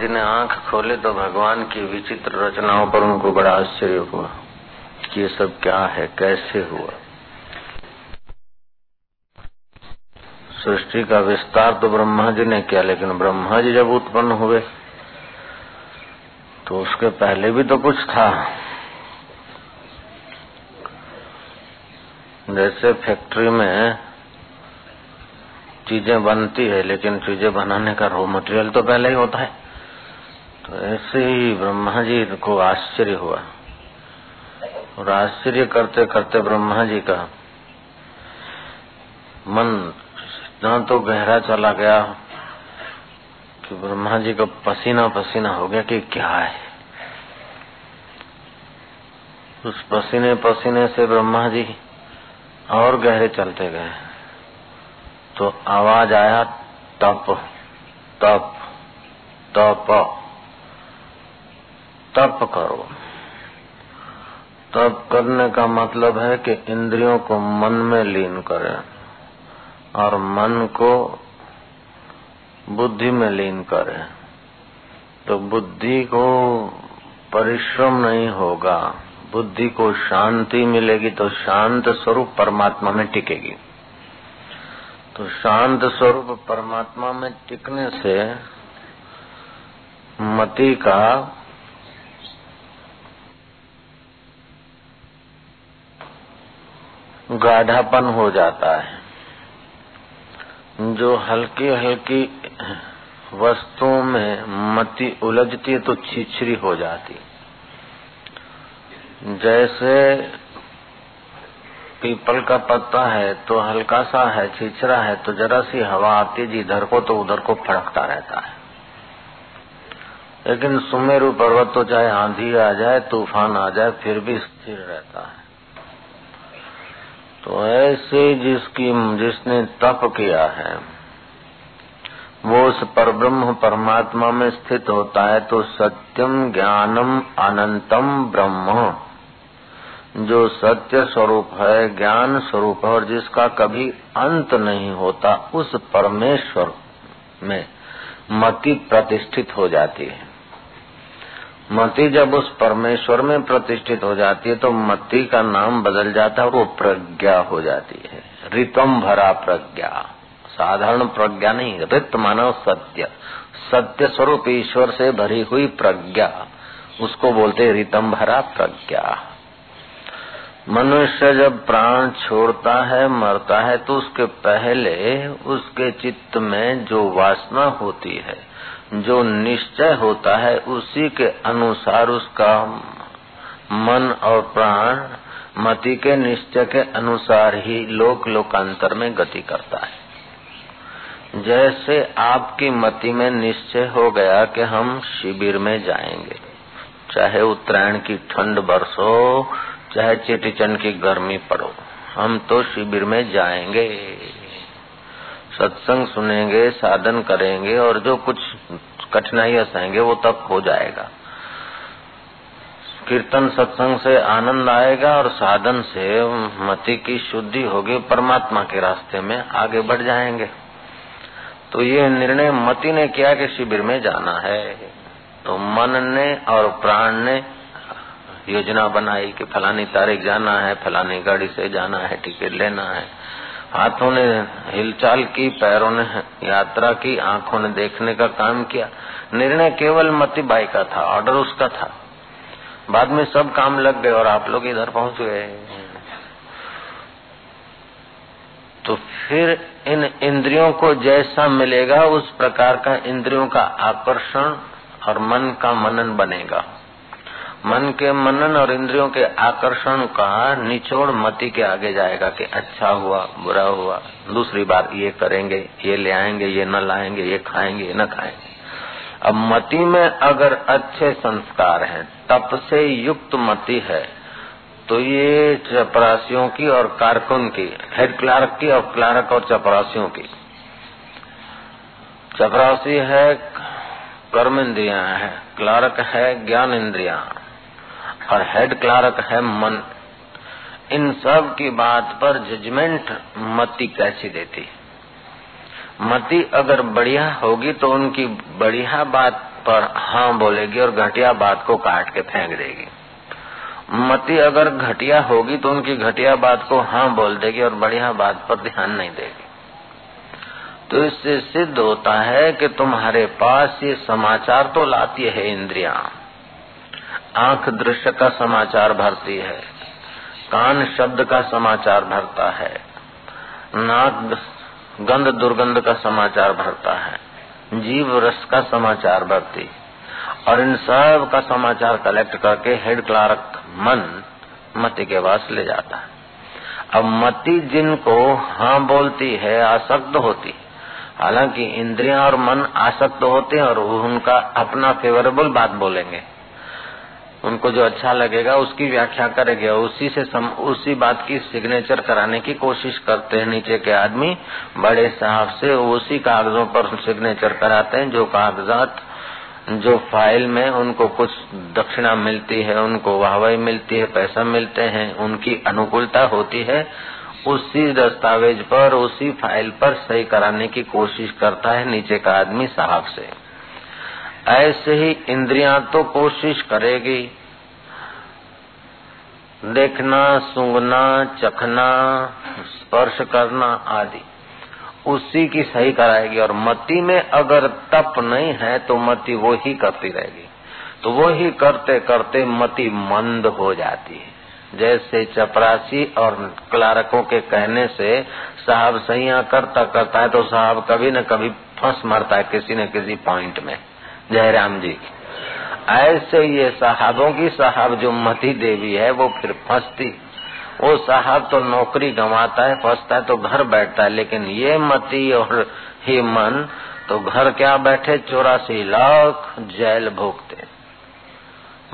जिन्हें आँख खोले तो भगवान की विचित्र रचनाओं पर उनको बड़ा आश्चर्य हुआ कि ये सब क्या है, कैसे हुआ। सृष्टि का विस्तार तो ब्रह्मा जी ने किया, लेकिन ब्रह्मा जी जब उत्पन्न हुए तो उसके पहले भी तो कुछ था। जैसे फैक्ट्री में चीज़ें बनती है, लेकिन चीज़ें बनाने का रॉ मटेरियल तो पहले ही होता है। तो ऐसे ही ब्रह्मा जी को आश्चर्य हुआ। और आश्चर्य करते करते ब्रह्मा जी का मन इतना तो गहरा चला गया कि ब्रह्मा जी का पसीना पसीना हो गया कि क्या है। उस पसीने पसीने से ब्रह्मा जी और गहरे चलते गए। तो आवाज़ आया, तप तप तप। तप करो। तप करने का मतलब है कि इंद्रियों को मन में लीन करें और मन को बुद्धि में लीन करें। तो बुद्धि को परिश्रम नहीं होगा, बुद्धि को शांति मिलेगी तो शांत स्वरूप परमात्मा में टिकेगी। तो शांत स्वरूप परमात्मा में टिकने से मति का गाढ़ापन हो जाता है। जो हल्की हल्की वस्तुओं में मति उलझती है तो छिछरी हो जाती। जैसे पीपल का पत्ता है तो हल्का सा है, छिछरा है तो जरा सी हवा आती जी इधर को तो उधर को फड़कता रहता है। लेकिन सुमेरु पर्वत तो चाहे आंधी आ जाए, तूफ़ान आ जाए, फिर भी स्थिर रहता है। तो ऐसे जिसकी, जिसने तप किया है, वो उस पर ब्रह्म परमात्मा में स्थित होता है तो सत्यम ज्ञानम अनंतम ब्रह्म। जो सत्य स्वरूप है, ज्ञान स्वरूप है, और जिसका कभी अंत नहीं होता, उस परमेश्वर में मति प्रतिष्ठित हो जाती है। मति जब उस परमेश्वर में प्रतिष्ठित हो जाती है तो मति का नाम बदल जाता है और वो प्रज्ञा हो जाती है। रितम भरा प्रज्ञा। साधारण प्रज्ञा नहीं, रित मानव सत्य। सत्य स्वरूप ईश्वर से भरी हुई प्रज्ञा। उसको बोलते रितम भरा प्रज्ञा। मनुष्य जब प्राण छोड़ता है, मरता है तो उसके पहले उसके चित्त में जो वासना होती है जो निश्चय होता है, उसी के अनुसार उसका मन और प्राण मति के निश्चय के अनुसार ही लोक लोकांतर में गति करता है। जैसे आपकी मति में निश्चय हो गया कि हम शिविर में जाएँगे, चाहे उत्तरायण की ठंड बरसो चाहे चेटीचंड की गर्मी पड़ो, हम तो शिविर में जाएँगे। सत्संग सुनेंगे, साधन करेंगे और जो कुछ कठिनाई सहेंगे वो तब हो जाएगा। कीर्तन सत्संग से आनंद आएगा और साधन से मति की शुद्धि होगी, परमात्मा के रास्ते में आगे बढ़ जाएँगे। तो ये निर्णय मति ने किया कि शिविर में जाना है। तो मन ने और प्राण ने योजना बनाई कि फलानी तारीख जाना है, फलानी गाड़ी से जाना है, टिकट लेना है। हाथों ने हिलचाल की, पैरों ने यात्रा की, आँखों ने देखने का काम किया। निर्णय केवल मती बाई का था, ऑर्डर उसका था। बाद में सब काम लग गए और आप लोग इधर पहुँच गए। तो फिर इन इंद्रियों को जैसा मिलेगा, उस प्रकार का इंद्रियों का आकर्षण और मन का मनन बनेगा। मन के मनन और इंद्रियों के आकर्षण का निचोड़ मति के आगे जाएगा कि अच्छा हुआ, बुरा हुआ, दूसरी बार ये करेंगे, ये ले आएँगे, ये न लाएँगे, ये खाएँगे, ये न खाएँगे। अब मति में अगर अच्छे संस्कार हैं, तप से युक्त मति है तो ये चपरासियों की और कारकुन की, हेड क्लार्क की और क्लार्क और चपरासियों की। चपरासी है, कर्म इंद्रिया है, क्लार्क है, ज्ञान इंद्रिया। और हेड क्लार्क है मन। इन सब की बात पर जजमेंट मति कैसी देती? मति अगर बढ़िया होगी तो उनकी बढ़िया बात पर हाँ बोलेगी और घटिया बात को काट के फेंक देगी। मति अगर घटिया होगी तो उनकी घटिया बात को हाँ बोल देगी और बढ़िया बात पर ध्यान नहीं देगी। तो इससे सिद्ध होता है कि तुम्हारे पास ये समाचार तो लाती है इंद्रिया। आँख दृश्य का समाचार भरती है। कान शब्द का समाचार भरता है। नाक गंध दुर्गंध का समाचार भरता है। जीव रस का समाचार भरती। और इन सब का समाचार कलेक्ट करके हेड क्लार्क मन मति के पास ले जाता है। अब मति जिनको हाँ बोलती है, आसक्त होती। हालाँकि इंद्रियाँ और मन आसक्त होते हैं और उनका अपना फेवरेबल बात बोलेंगे। उनको जो अच्छा लगेगा उसकी व्याख्या करेंगे। उसी से सम, उसी बात की सिग्नेचर कराने की कोशिश करते हैं नीचे के आदमी। बड़े साहब से उसी कागजों पर सिग्नेचर कराते हैं जो कागजात जो फ़ाइल में उनको कुछ दक्षिणा मिलती है उनको वाहवाही मिलती है पैसा मिलते हैं उनकी अनुकूलता होती है। उसी दस्तावेज़ पर उसी फ़ाइल पर सही कराने की कोशिश करता है नीचे का आदमी साहब से। ऐसे ही इंद्रियाँ तो कोशिश करेगी। देखना, सूंघना, चखना, स्पर्श करना आदि, उसी की सही कराएगी। और मति में अगर तप नहीं है तो मति वो ही करती रहेगी। तो वो ही करते करते मति मंद हो जाती है। जैसे चपरासी और क्लारकों के कहने से साहब सहिया करता करता है तो साहब कभी न कभी फंस मरता है किसी न किसी पॉइंट में। जयराम जी। ऐसे ये साहबों की साहब जो मती देवी है, वो फिर फंसती। वो साहब तो नौकरी गंवाता है, फंसता है तो घर बैठता है, लेकिन ये मती और ही मन तो घर क्या बैठे? चौरासी लाख जेल भोगते।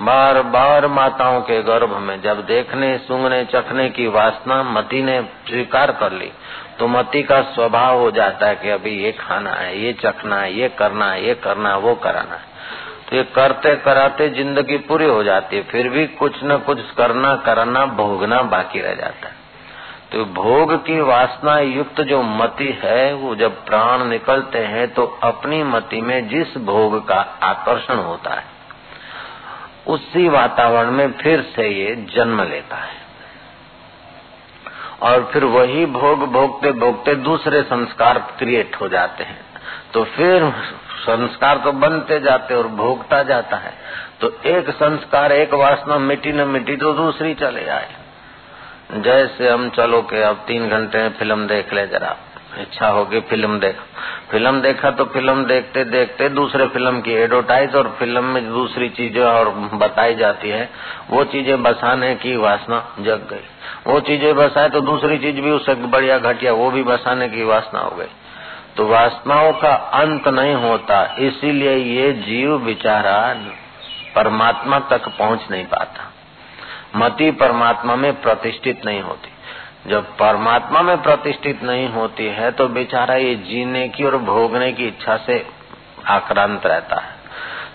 बार बार माताओं के गर्भ में जब देखने सुंगने चखने की वासना मती ने स्वीकार कर ली तो मती का स्वभाव हो जाता है कि अभी ये खाना है, ये चखना है, ये करना है, ये करना है, वो कराना है। तो ये करते कराते ज़िंदगी पूरी हो जाती है, फिर भी कुछ न कुछ करना करना, भोगना बाकी रह जाता है। तो भोग की वासना युक्त जो मति है, वो जब प्राण निकलते हैं तो अपनी मति में जिस भोग का आकर्षण होता है उसी वातावरण में फिर से ये जन्म लेता है। और फिर वही भोग भोगते भोगते दूसरे संस्कार क्रिएट हो जाते हैं। तो फिर संस्कार तो बनते जाते और भोगता जाता है। तो एक संस्कार एक वासना मिट्टी न मिट्टी तो दूसरी चले आए। जैसे हम चलो के अब तीन घंटे फ़िल्म देख ले जरा। इच्छा होगी फ़िल्म देख। फ़िल्म देखा तो फ़िल्म देखते देखते दूसरे फ़िल्म की एडवर्टाइज और फ़िल्म में दूसरी चीज़ें और बताई जाती है। वो चीज़ें बसाने की वासना जग गई। वो चीज़ें बसाए तो दूसरी चीज़ भी उससे बढ़िया घटिया, वो भी बसाने की वासना हो गई। तो वासनाओं का अंत नहीं होता, इसीलिए ये जीव बिचारा परमात्मा तक पहुँच नहीं पाता। मति परमात्मा में प्रतिष्ठित नहीं होती। जब परमात्मा में प्रतिष्ठित नहीं होती है तो बेचारा ये जीने की और भोगने की इच्छा से आक्रांत रहता है।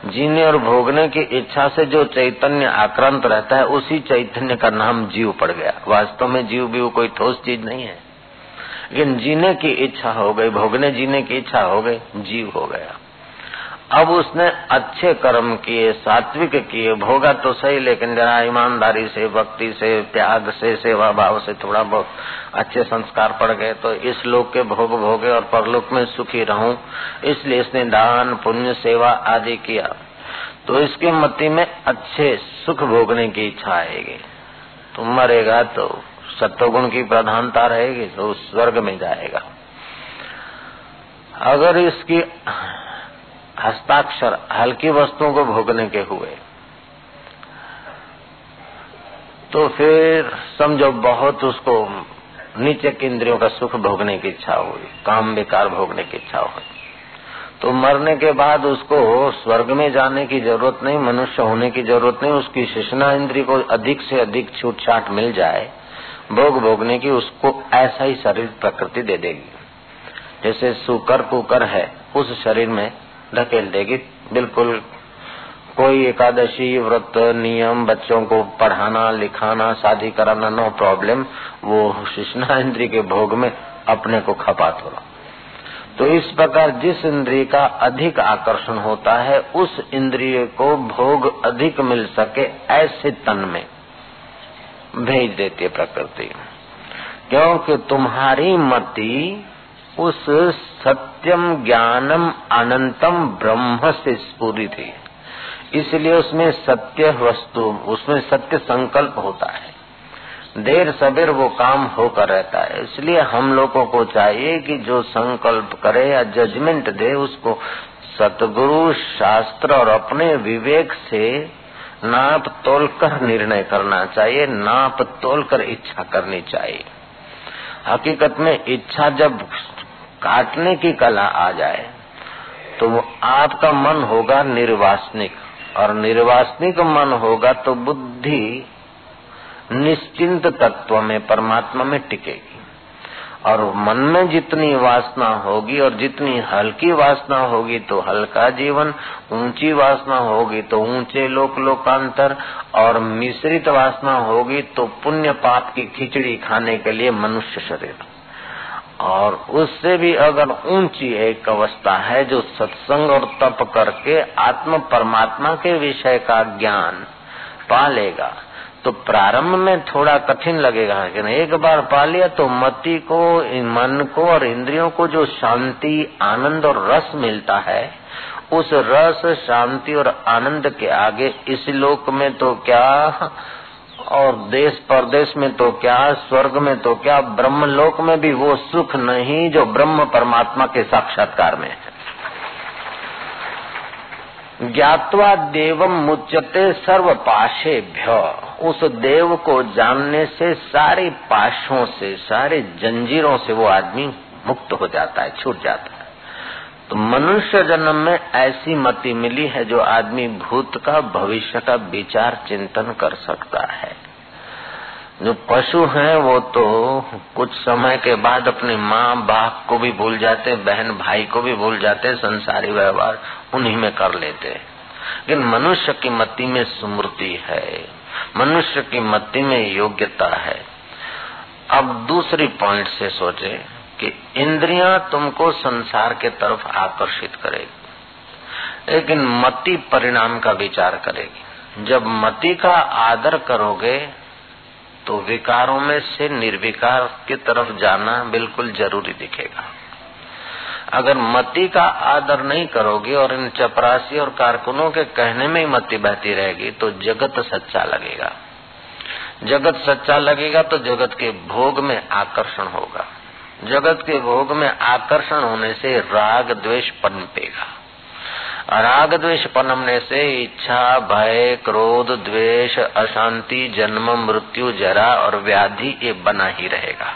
जीने और भोगने की इच्छा से जो चैतन्य आक्रांत रहता है, उसी चैतन्य का नाम जीव पड़ गया। वास्तव में जीव भी वो कोई ठोस चीज़ नहीं है। लेकिन जीने की इच्छा हो गई, भोगने जीने की इच्छा हो गई, जीव हो गया। अब उसने अच्छे कर्म किए, सात्विक किए, भोगा तो सही, लेकिन जरा ईमानदारी से, भक्ति से, त्याग से, सेवा भाव से थोड़ा बहुत अच्छे संस्कार पड़ गए तो इस लोक के भोग भोगे और परलोक में सुखी रहूँ। इसलिए इसने दान, पुण्य, सेवा आदि किया। तो इसकी मति में अच्छे सुख भोगने की इच्छा आएगी। तो मरेगा तो सत्वगुण की प्रधानता रहेगी तो स्वर्ग में जाएगा। अगर इसकी हस्ताक्षर, हल्की वस्तुओं को भोगने के हुए। तो फिर समझो बहुत उसको नीचे के इंद्रियों का सुख भोगने की इच्छा हुई, काम बेकार भोगने की इच्छा हुई। तो मरने के बाद उसको स्वर्ग में जाने की ज़रूरत नहीं, मनुष्य होने की ज़रूरत नहीं, उसकी शिशना इंद्री को अधिक से अधिक छूट छाट मिल जाए, भोग भोगने की उसको ऐसा ही शरीर प्रकृति दे देगी। जैसे सुकर कुकर है, उस शरीर में धकेल देगी। बिल्कुल कोई एकादशी, व्रत, नियम, बच्चों को पढ़ाना, लिखाना, शादी कराना नो प्रॉब्लम वो शिष्णा इंद्री के भोग में अपने को खपा थोड़ा तो इस प्रकार जिस इंद्रिय का अधिक आकर्षण होता है, उस इंद्रिय को भोग अधिक मिल सके ऐसे तन में। भेज देती है प्रकृति। क्योंकि तुम्हारी मति उस सत्यम ज्ञानम अनंतम ब्रह्म से स्पूरी थी इसलिए उसमें सत्य वस्तु, उसमें सत्य संकल्प होता है। देर सबेर वो काम होकर रहता है। इसलिए हम लोगों को चाहिए कि जो संकल्प करे या जजमेंट दे, उसको सतगुरु, शास्त्र और अपने विवेक से नाप तोल कर निर्णय करना चाहिए, नाप तोल कर इच्छा करनी चाहिए। हकीकत में इच्छा जब काटने की कला आ जाए तो आपका मन होगा निर्वासनिक। और निर्वासनिक मन होगा तो बुद्धि निश्चिंत तत्व में, परमात्मा में टिकेगी। और मन में जितनी वासना होगी और जितनी हल्की वासना होगी तो हल्का जीवन, ऊँची वासना होगी तो ऊँचे लोक लोकांतर, और मिश्रित वासना होगी तो पुण्य पाप की खिचड़ी खाने के लिए मनुष्य शरीर। और उससे भी अगर ऊँची एक अवस्था है जो सत्संग और तप करके आत्म परमात्मा के विषय का ज्ञान पा लेगा तो प्रारंभ में थोड़ा कठिन लगेगा लेकिन एक बार पा लिया तो मति को, मन को और इंद्रियों को जो शांति, आनंद और रस मिलता है, उस रस, शांति और आनंद के आगे इस लोक में तो क्या और देश परदेश में तो क्या, स्वर्ग में तो क्या ब्रह्म लोक में भी वो सुख नहीं जो ब्रह्म परमात्मा के साक्षात्कार में है। ज्ञातवा देवम मुच्यते सर्व पाशे भ्य उस देव को जानने से सारे पाशों से, सारे जंजीरों से वो आदमी मुक्त हो जाता है, छूट जाता है। तो मनुष्य जन्म में ऐसी मति मिली है जो आदमी भूत का, भविष्य का विचार, चिंतन कर सकता है। जो पशु हैं, वो तो कुछ समय के बाद अपने माँ बाप को भी भूल जाते, बहन भाई को भी भूल जाते, संसारी व्यवहार उन्हीं में कर लेते। लेकिन मनुष्य की मति में स्मृति है, मनुष्य की मति में योग्यता है। अब दूसरी पॉइंट से सोचे कि इंद्रियाँ तुमको संसार के तरफ़ आकर्षित करेगी, लेकिन मति परिणाम का विचार करेगी। जब मति का आदर करोगे तो विकारों में से निर्विकार की तरफ़ जाना बिल्कुल ज़रूरी दिखेगा। अगर मति का आदर नहीं करोगे और इन चपरासी और कारकुनों के कहने में ही मति बहती रहेगी तो जगत सच्चा लगेगा। जगत सच्चा लगेगा तो जगत के भोग में आकर्षण होगा। जगत के भोग में आकर्षण होने से राग द्वेष पनपेगा। राग द्वेष पनमने से इच्छा, भय, क्रोध, द्वेष, अशांति, जन्म, मृत्यु, जरा और व्याधि ये बना ही रहेगा।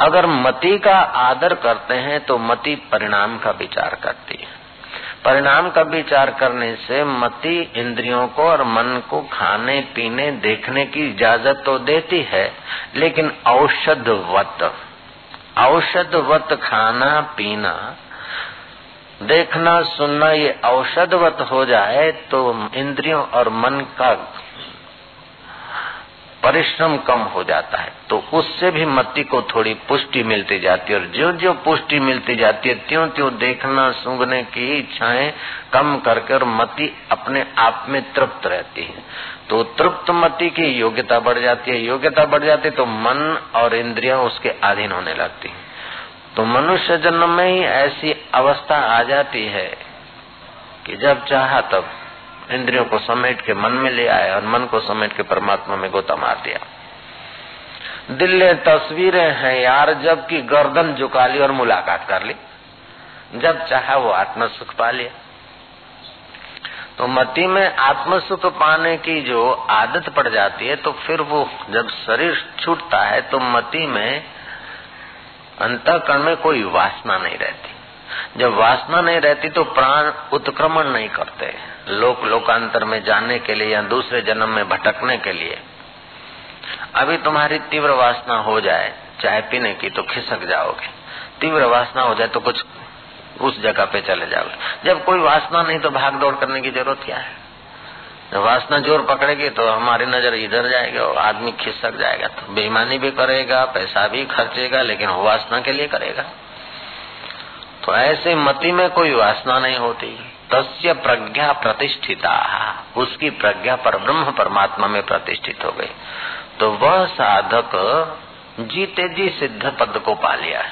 अगर मति का आदर करते हैं तो मति परिणाम का विचार करती है। परिणाम का विचार करने से मति इंद्रियों को और मन को खाने, पीने, देखने की इजाज़त तो देती है, लेकिन औषध वत औषधवत खाना, पीना देखना, सुनना ये औषधवत हो जाए तो इंद्रियों और मन का परिश्रम कम हो जाता है। तो उससे भी मति को थोड़ी पुष्टि मिलती जाती है और जो जो पुष्टि मिलती जाती है त्यों त्यों देखना, सूंघने की इच्छाएँ कम करके और मति अपने आप में तृप्त रहती है। तो तृप्त मति की योग्यता बढ़ जाती है। योग्यता बढ़ जाती है तो मन और इंद्रियाँ उसके अधीन होने लगती है। तो मनुष्य जन्म में ही ऐसी अवस्था आ जाती है कि जब चाहा तब इंद्रियों को समेट के मन में ले आया और मन को समेट के परमात्मा में गोता मार दिया। दिल तस्वीरें हैं यार जब की गर्दन झुका ली और मुलाकात कर ली। जब चाहा वो आत्म सुख पा लिया। तो मति में आत्म सुख पाने की जो आदत पड़ जाती है तो फिर वो जब शरीर छूटता है तो मति में अंतकरण में कोई वासना नहीं रहती। जब वासना नहीं रहती तो प्राण उत्क्रमण नहीं करते। लोक लोकांतर में जाने के लिए या दूसरे जन्म में भटकने के लिए। अभी तुम्हारी तीव्र वासना हो जाए, चाय पीने की तो खिसक जाओगे। तीव्र वासना हो जाए तो कुछ उस जगह पे चले जाओगे। जब कोई वासना नहीं तो भाग दौड़ करने की ज़रूरत क्या है? जब वासना ज़ोर पकड़ेगी तो हमारी नज़र इधर जाएगी और आदमी खिसक जाएगा। तो बेईमानी भी करेगा, पैसा भी खर्चेगा, लेकिन वो वासना के लिए करेगा। तो ऐसे मति में कोई वासना नहीं होती। तस्य प्रज्ञा प्रतिष्ठिता। उसकी प्रज्ञा पर ब्रह्म परमात्मा में प्रतिष्ठित हो गई। तो वह साधक जीते जी सिद्ध पद को पा लिया।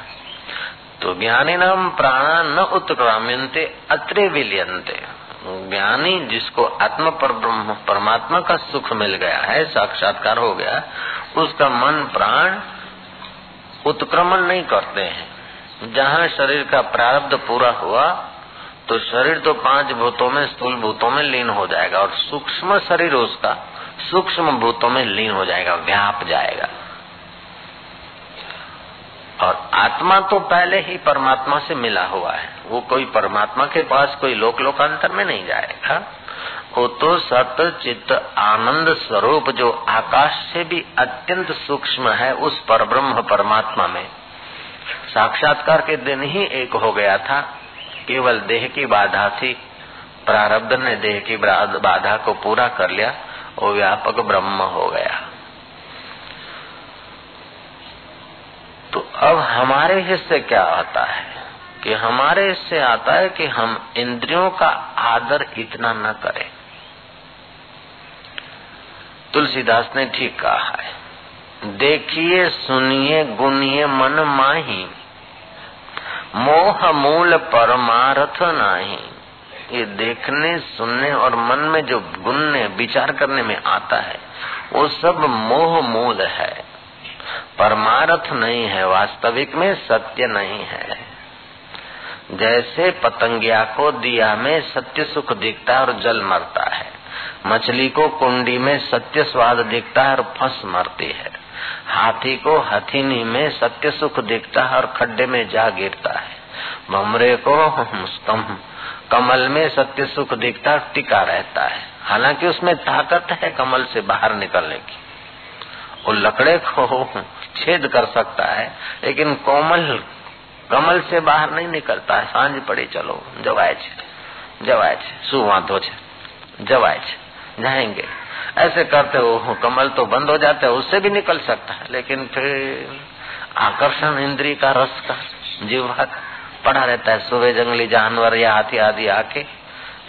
तो ज्ञानी नाम प्राणा न उत्क्राम्यंते अत्रे विलियंते ज्ञानी जिसको आत्म पर परमात्मा का सुख मिल गया है, साक्षात्कार हो गया, उसका मन, प्राण उत्क्रमण नहीं करते हैं। जहाँ शरीर का प्रारब्ध पूरा हुआ तो शरीर तो पाँच भूतों में, स्थूल भूतों में लीन हो जाएगा और सूक्ष्म शरीर उसका, सूक्ष्म भूतों में लीन हो जाएगा, व्याप जाएगा। और आत्मा तो पहले ही परमात्मा से मिला हुआ है। वो कोई परमात्मा के पास कोई लोक लोकांतर में नहीं जाएगा। वो तो सत, चित्त, आनंद स्वरूप जो आकाश से भी अत्यंत सूक्ष्म है, उस पर ब्रह्म परमात्मा में। साक्षात्कार के दिन ही एक हो गया था। केवल देह की बाधा थी। प्रारब्ध ने देह की बाधा को पूरा कर लिया। वो व्यापक ब्रह्म हो गया तो अब हमारे हिस्से क्या आता है? कि हमारे हिस्से आता है कि हम इंद्रियों का आदर इतना न करें। तुलसीदास ने ठीक कहा है। देखिए, सुनिए, गुनिए, मन माही। मोह मूल परमार्थ नहीं। ये देखने, सुनने और मन में जो गुनने विचार करने में आता है, वो सब मोह मूल है। परमार्थ नहीं है, वास्तविक में सत्य नहीं है। जैसे पतंगिया को दिया में सत्य सुख दिखता है और जल मरता है, मछली को कुंडी में सत्य स्वाद दिखता है और फंस मरती है, हाथी को हथीनी में सत्य सुख दिखता है और खड्डे में जा गिरता है भमरे को कमल में सत्य सुख दिखता टिका रहता है। हालाँकि उसमें ताकत है कमल से बाहर निकलने की। वो लकड़े को छेद कर सकता है लेकिन कोमल कमल से बाहर नहीं निकलता है सांझ पड़ी चलो जवाए जवाए શું વાંધો છે जवाए जाएंगे ऐसे करते हो कमल तो बंद हो जाते है उससे भी निकल सकता है लेकिन फिर आकर्षण इंद्री का रस का जीवा पड़ा रहता है सुबह जंगली जानवर या हाथी आदि आके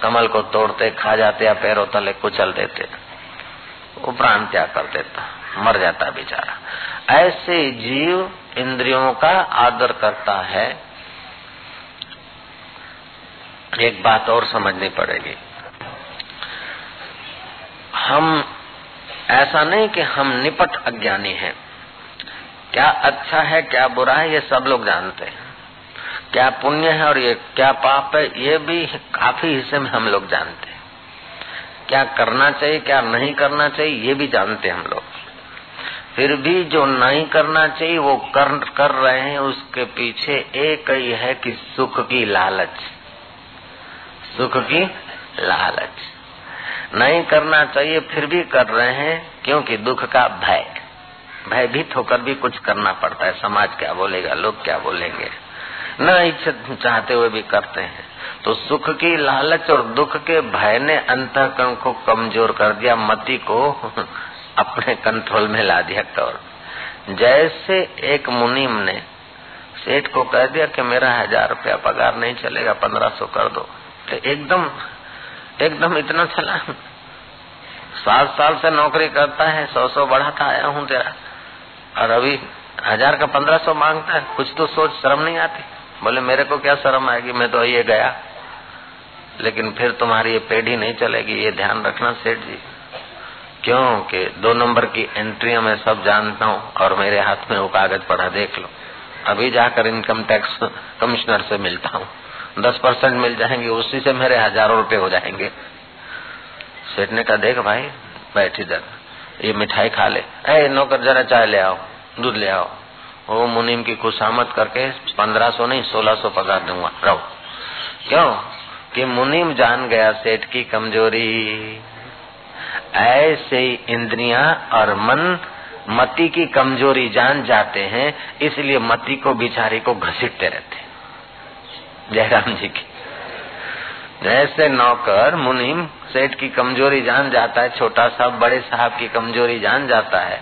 कमल को तोड़ते खा जाते या पैरों तले कुचल देते वो प्राण त्याग कर देता मर जाता बेचारा। ऐसे जीव इंद्रियों का आदर करता है। एक बात और समझनी पड़ेगी। हम, ऐसा नहीं कि हम निपट अज्ञानी हैं। क्या अच्छा है, क्या बुरा है, ये सब लोग जानते हैं। क्या पुण्य है और ये क्या पाप है, ये भी काफ़ी हिस्से में हम लोग जानते हैं। क्या करना चाहिए, क्या नहीं करना चाहिए, ये भी जानते हैं हम लोग। फिर भी जो नहीं करना चाहिए, वो कर कर रहे हैं। उसके पीछे एक ही है कि सुख की लालच। सुख की लालच। नहीं करना चाहिए, फिर भी कर रहे हैं, क्योंकि दुख का भय। भयभीत होकर भी कुछ करना पड़ता है। समाज क्या बोलेगा, लोग क्या बोलेंगे? न इच्छा चाहते हुए भी करते हैं। तो सुख की लालच और दुख के भय ने अंतकरण को कमज़ोर कर दिया, मति को अपने कंट्रोल में ला दिया कौर जैसे एक मुनीम ने सेठ को कह दिया कि मेरा हज़ार रुपया पगार नहीं चलेगा, पंद्रह सौ कर दो। तो एकदम एकदम इतना चला। सात साल से नौकरी करता है, सौ सौ बढ़ाता आया हूँ तेरा। और अभी हज़ार का पंद्रह सौ माँगता है, कुछ तो सोच, शर्म नहीं आती। बोले, मेरे को क्या शर्म आएगी, मैं तो ये गया। लेकिन फिर तुम्हारी ये पेढ़ी नहीं चलेगी, ये ध्यान रखना सेठ जी। क्यों कि दो नंबर की एंट्री मैं सब जानता हूँ और मेरे हाथ में वो कागज़ पड़ा देख लो। अभी जाकर इनकम टैक्स कमिश्नर से मिलता हूँ। दस परसेंट मिल जाएँगे, उसी से मेरे हज़ारों रुपए हो जाएँगे। सेठ ने कहा देख भाई, बैठ इधर। ये मिठाई खा ले। ए, नौकर जरा चाय ले आओ, दूध ले आओ। वो मुनीम की खुशामद करके पंद्रह सौ नहीं, सोलह सौ पगार दूँगा। रहो। क्यों? कि मुनीम जान गया सेठ की कमज़ोरी। ऐसे इंद्रिया और मन मति की कमज़ोरी जान जाते हैं, इसलिए मति को बिचारी को घसीटते रहते जयराम जी की। जैसे नौकर, मुनीम, सेठ की कमज़ोरी जान जाता है, छोटा साहब, बड़े साहब की कमज़ोरी जान जाता है।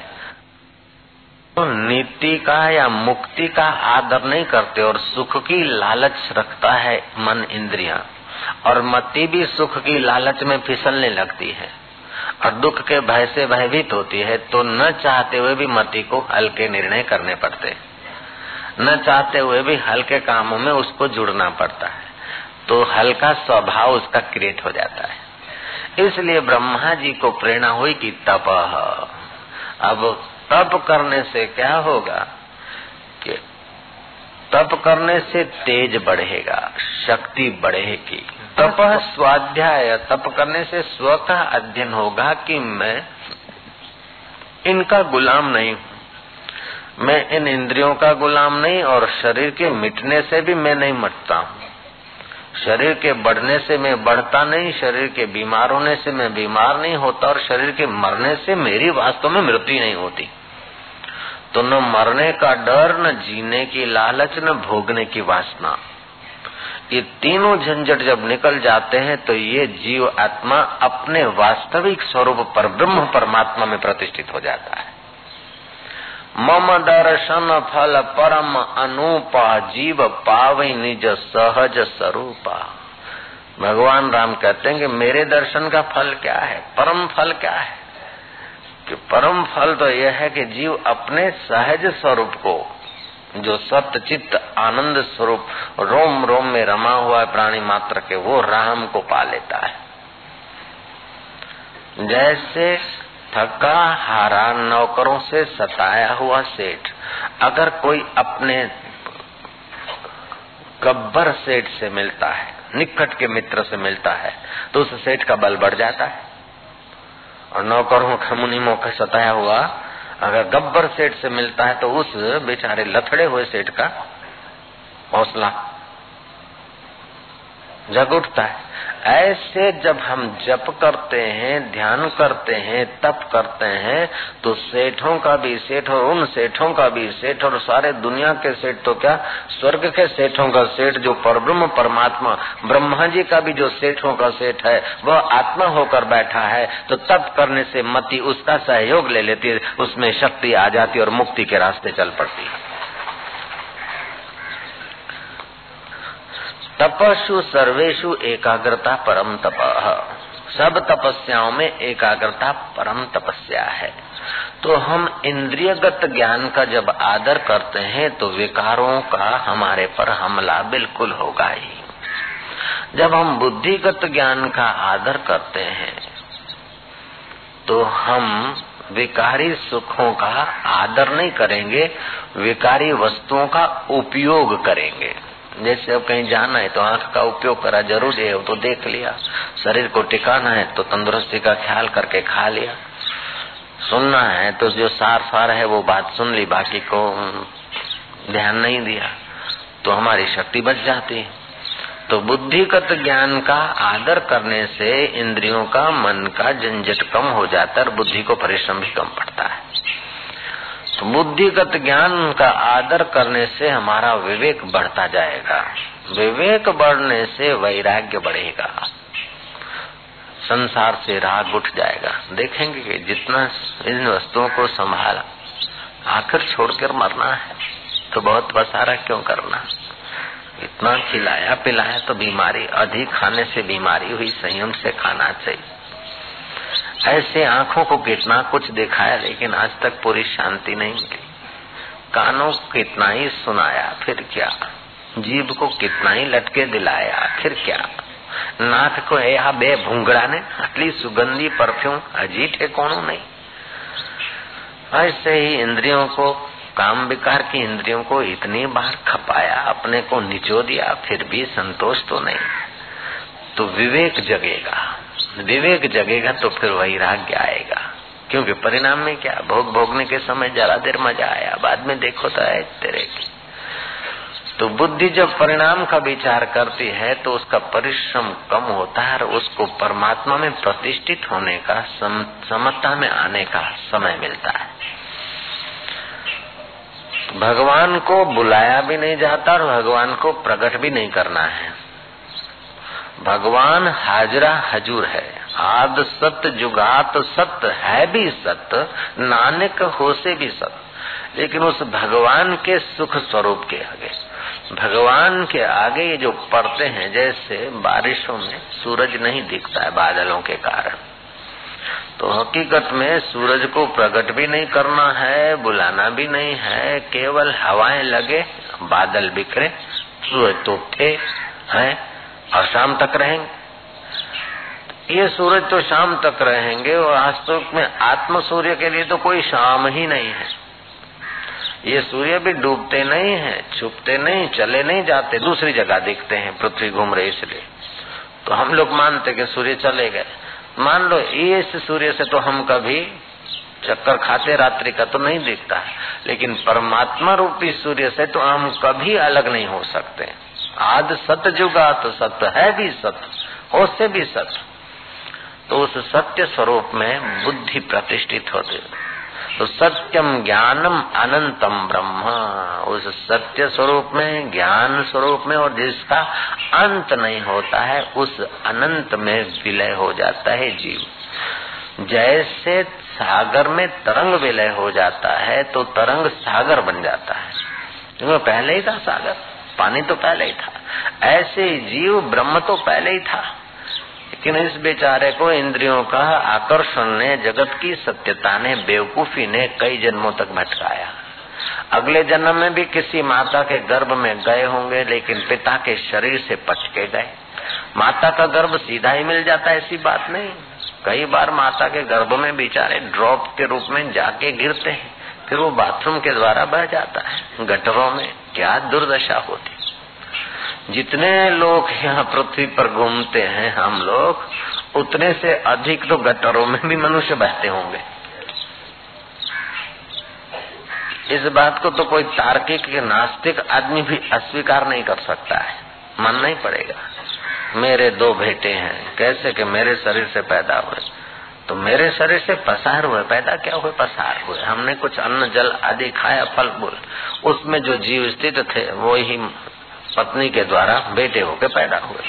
तो नीति का या मुक्ति का आदर नहीं करते और सुख की लालच रखता है मन इंद्रिया। और मति भी सुख की लालच में फिसलने लगती है। और दुख के भय से भयभीत होती है तो न चाहते हुए भी मति को हल्के निर्णय करने पड़ते न चाहते हुए भी हल्के कामों में उसको जुड़ना पड़ता है तो हल्का स्वभाव उसका क्रिएट हो जाता है। इसलिए ब्रह्मा जी को प्रेरणा हुई कि तप अब तप करने से क्या होगा कि तप करने से तेज बढ़ेगा, शक्ति बढ़ेगी। तप स्वाध्याय। तप करने से स्वतः अध्ययन होगा कि मैं इनका गुलाम नहीं मैं इन इंद्रियों का गुलाम नहीं और शरीर के मिटने से भी मैं नहीं मटता हूँ। शरीर के बढ़ने से मैं बढ़ता नहीं, शरीर के बीमार होने से मैं बीमार नहीं होता और शरीर के मरने से मेरी वास्तव में मृत्यु नहीं होती। तो न मरने का डर, न जीने की लालच, न भोगने की वासना। ये तीनों झंझट जब निकल जाते हैं तो ये जीव आत्मा अपने वास्तविक स्वरूप पर, ब्रह्म परमात्मा में प्रतिष्ठित हो जाता है। मम दर्शन फल परम अनुपा, जीव पावे निज सहज स्वरूपा। भगवान राम कहते हैं कि मेरे दर्शन का फल क्या है? परम फल क्या है? कि परम फल तो यह है कि जीव अपने सहज स्वरूप को जो सत्य चित्त आनंद स्वरूप रोम रोम में रमा हुआ है प्राणी मात्र के, वो राम को पा लेता है। जैसे थका हारा नौकरों से सताया हुआ सेठ, अगर कोई अपने गब्बर सेठ से मिलता है, निकट के मित्र से मिलता है तो उस सेठ का बल बढ़ जाता है। और नौकरों मुनिमों का सताया हुआ अगर गब्बर सेठ से मिलता है तो उस बेचारे लथड़े हुए सेठ का हौसला जग उठता है। ऐसे जब हम जप करते हैं, ध्यान करते हैं, तप करते हैं तो सेठों का भी सेठ और उन सेठों का भी सेठ और सारे दुनिया के सेठ तो क्या? स्वर्ग के सेठों का सेठ जो परब्रह्म परमात्मा, ब्रह्मा जी का भी जो सेठों का सेठ है, वह आत्मा होकर बैठा है तो तप करने से मति उसका सहयोग ले लेती है, उसमें शक्ति आ जाती और मुक्ति के रास्ते चल पड़ती है। तपस्ु सर्वेशु एकाग्रता परम तप। सब तपस्याओं में एकाग्रता परम तपस्या है। तो हम इंद्रियगत ज्ञान का जब आदर करते हैं तो विकारों का हमारे पर हमला बिल्कुल होगा ही। जब हम बुद्धिगत ज्ञान का आदर करते हैं तो हम विकारी सुखों का आदर नहीं करेंगे, विकारी वस्तुओं का उपयोग करेंगे। जैसे अब कहीं जाना है तो आँख का उपयोग करा, ज़रूरी है तो देख लिया। शरीर को टिकाना है तो तंदुरुस्ती का ख्याल करके खा लिया। सुनना है तो जो सार सार है, वो बात सुन ली, बाकी को ध्यान नहीं दिया तो हमारी शक्ति बच जाती है। तो बुद्धिगत ज्ञान का आदर करने से इंद्रियों का मन का झंझट कम हो जाता है और बुद्धि को परिश्रम भी कम पड़ता है। तो बुद्धिगत ज्ञान का आदर करने से हमारा विवेक बढ़ता जाएगा। विवेक बढ़ने से वैराग्य बढ़ेगा। संसार से राग उठ जाएगा। देखेंगे कि जितना इन वस्तुओं को संभाला, आखिर छोड़कर मरना है तो बहुत बसारा क्यों करना? इतना खिलाया पिलाया तो बीमारी, अधिक खाने से बीमारी हुई, संयम से खाना चाहिए। ऐसे आँखों को कितना कुछ दिखाया लेकिन आज तक पूरी शांति नहीं मिली। कानों को कितना ही सुनाया, फिर क्या? जीभ को कितना ही लटके दिलाया, फिर क्या? નાથ કો बे भूंगड़ा ने? ભૂંગળાને सुगंधी परफ्यूम अजीत है, कौन नहीं। ऐसे ही इंद्रियों को, काम विकार की इंद्रियों को इतनी बार खपाया, अपने को निचो दिया फिर भी संतोष तो नहीं। तो विवेक जगेगा। विवेक जगेगा तो फिर वैराग्य आएगा। क्योंकि परिणाम में क्या? भोग भोगने के समय जरा देर मज़ा आया बाद में देखो तो है तेरे की। तो बुद्धि जब परिणाम का विचार करती है तो उसका परिश्रम कम होता है और उसको परमात्मा में प्रतिष्ठित होने का सम, समता में आने का समय मिलता है। भगवान को बुलाया भी नहीं जाता और भगवान को प्रकट भी नहीं करना है। भगवान हाजरा हजूर है। आद सत्य जुगात सत्य है भी सत्य, नानक हो से भी सत्य। लेकिन उस भगवान के सुख स्वरूप के आगे, भगवान के आगे ये जो पड़ते हैं, जैसे बारिशों में सूरज नहीं दिखता है बादलों के कारण तो हकीकत में सूरज को प्रकट भी नहीं करना है, बुलाना भी नहीं है, केवल हवाएँ लगे, बादल बिखरे, सूरज तो थे हैं। और शाम तक रहेंगे। ये सूरज तो शाम तक रहेंगे और वास्तव में आत्म सूर्य के लिए तो कोई शाम ही नहीं है। ये सूर्य भी डूबते नहीं है, छुपते नहीं, चले नहीं जाते, दूसरी जगह देखते हैं, पृथ्वी घूम रहे इसलिए। तो हम लोग मानते कि सूर्य चले गए। मान लो इस सूर्य से तो हम कभी चक्कर खाते रात्रि का तो नहीं दिखता लेकिन परमात्मा रूपी सूर्य से तो हम कभी अलग नहीं हो सकते। आज सत्य जुगा तो सत्य है भी सत्य से भी सत्य तो उस सत्य स्वरूप में बुद्धि प्रतिष्ठित होती तो सत्यम ज्ञानम अनंतम ब्रह्म। उस सत्य स्वरूप में, ज्ञान स्वरूप में और जिसका अंत नहीं होता है, उस अनंत में विलय हो जाता है जीव। जैसे सागर में तरंग विलय हो जाता है तो तरंग सागर बन जाता है। पहले ही था सागर। पानी तो पहले ही था। ऐसे जीव ब्रह्म तो पहले ही था। लेकिन इस बेचारे को इंद्रियों का आकर्षण ने, जगत की सत्यता ने, बेवकूफ़ी ने कई जन्मों तक भटकाया। अगले जन्म में भी किसी माता के गर्भ में गए होंगे, लेकिन पिता के शरीर से पटके गए। माता का गर्भ सीधा ही मिल जाता ऐसी बात नहीं। कई बार माता के गर्भ में बेचारे ड्रॉप के रूप में जाके गिरते हैं, फिर वो बाथरूम के द्वारा बह जाता है, गटरों में। क्या दुर्दशा होती? जितने लोग यहाँ पृथ्वी पर घूमते हैं हम लोग, उतने से अधिक तो गटरों में भी मनुष्य बहते होंगे। इस बात को तो कोई तार्किक नास्तिक आदमी भी अस्वीकार नहीं कर सकता है। मानना ही पड़ेगा। मेरे दो बेटे हैं, कैसे कि मेरे शरीर से पैदा हुए। तो मेरे शरीर से पसार हुए पैदा क्या हुए पसार हुए हमने कुछ अन्न, जल आदि खाया, फल, फूल। उसमें जो जीव स्थित थे वो ही पत्नी के द्वारा बेटे होके पैदा हुए।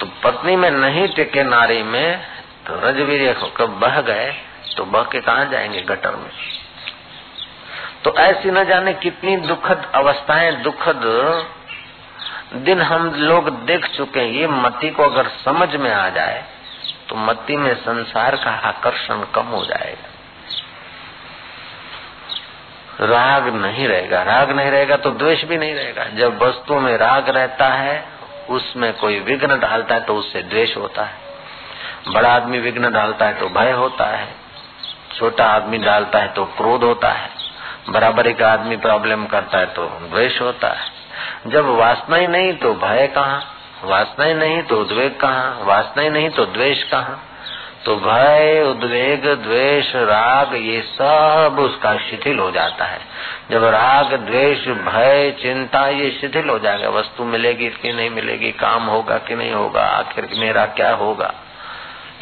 तो पत्नी में नहीं टिके नारी में तो रजवीर होकर बह गए तो बह के कहा जाएँगे गटर में? तो ऐसी न जाने कितनी दुखद अवस्थाएँ, दुखद दिन हम लोग देख चुके ये मती को अगर समझ में आ जाए तो मती में संसार का आकर्षण कम हो जाएगा। राग नहीं रहेगा। राग नहीं रहेगा तो द्वेष भी नहीं रहेगा। जब वस्तु में राग रहता है, उसमें कोई विघ्न डालता है तो उससे द्वेष होता है। बड़ा आदमी विघ्न डालता है तो भय होता है। छोटा आदमी डालता है तो क्रोध होता है। बराबरी का आदमी प्रॉब्लम करता है तो द्वेष होता है। जब वासना ही नहीं तो भय कहाँ? वासना ही नहीं तो उद्वेग कहाँ? वासना ही नहीं तो द्वेष कहाँ? तो भय, उद्वेग, द्वेष, राग, ये सब उसका शिथिल हो जाता है। जब राग, द्वेष, भय, चिंता, ये शिथिल हो जाएगा, वस्तु मिलेगी कि नहीं मिलेगी, काम होगा कि नहीं होगा, आखिर मेरा क्या होगा?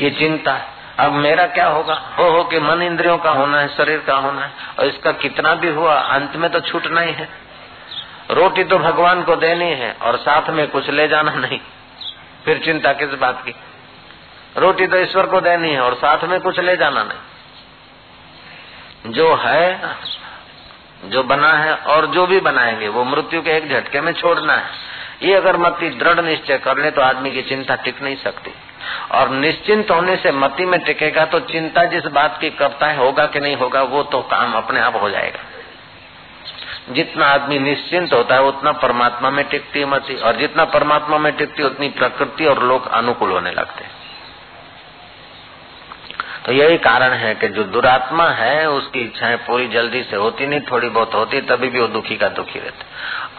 ये चिंता है। अब मेरा क्या होगा? हो हो कि मन इंद्रियों का होना है, शरीर का होना है, और इसका कितना भी हुआ, अंत में तो छूटना ही है। रोटी तो भगवान को देनी है और साथ में कुछ ले जाना नहीं। फिर चिंता किस बात की? रोटी तो ईश्वर को देनी है और साथ में कुछ ले जाना नहीं। जो है, जो बना है और जो भी बनाएँगे, वो मृत्यु के एक झटके में छोड़ना है। ये अगर मति दृढ़ निश्चय कर ले तो आदमी की चिंता टिक नहीं सकती। और निश्चिंत होने से मति में टिकेगा तो चिंता जिस बात की करता है होगा कि नहीं होगा, वो तो काम अपने आप हो जाएगा। जितना आदमी निश्चिंत होता है, उतना परमात्मा में टिकती है और जितना परमात्मा में टिकती, उतनी प्रकृति और लोग अनुकूल होने लगते तो यही कारण है कि जो दुरात्मा है, उसकी इच्छाएँ पूरी जल्दी से होती नहीं, थोड़ी बहुत होती, तभी भी वो दुखी का दुखी रहता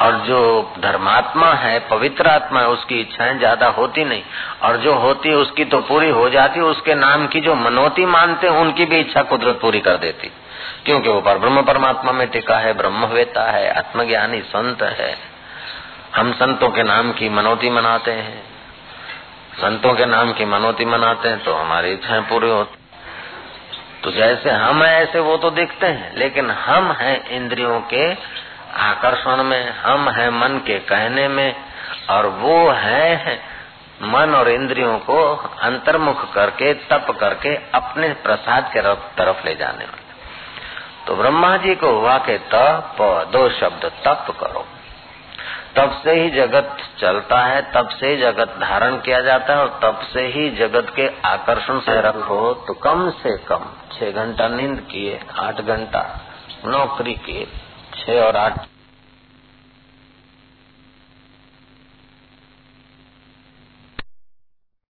और जो धर्मात्मा है, पवित्र आत्मा है, उसकी इच्छाएँ ज़्यादा होती नहीं। और जो होती उसकी तो पूरी हो जाती उसके नाम की जो मनोती मानते उनकी भी इच्छा कुदरत पूरी कर देती। क्योंकि वो पर ब्रह्म परमात्मा में टिका है, ब्रह्मवेता है, आत्मज्ञानी संत है। हम संतों के नाम की मनोती मनाते हैं। संतों के नाम की मनोती मनाते हैं तो हमारी इच्छाएँ पूरी होती। तो जैसे हम है, ऐसे वो तो दिखते हैं। लेकिन हम हैं, इंद्रियों के आकर्षण में, हम है मन के कहने में, और वो है मन और इंद्रियों को अंतर्मुख करके, तप करके, अपने प्रसाद के तरफ़ ले जाने वाले। तो ब्रह्मा जी को हुआ के तप, दो शब्द, तप करो। तब से ही जगत चलता है तब से ही जगत धारण किया जाता है, और तब से ही जगत के आकर्षण से रखो तो कम से कम छह घंटा नींद किए, आठ घंटा नौकरी किए छह और आठ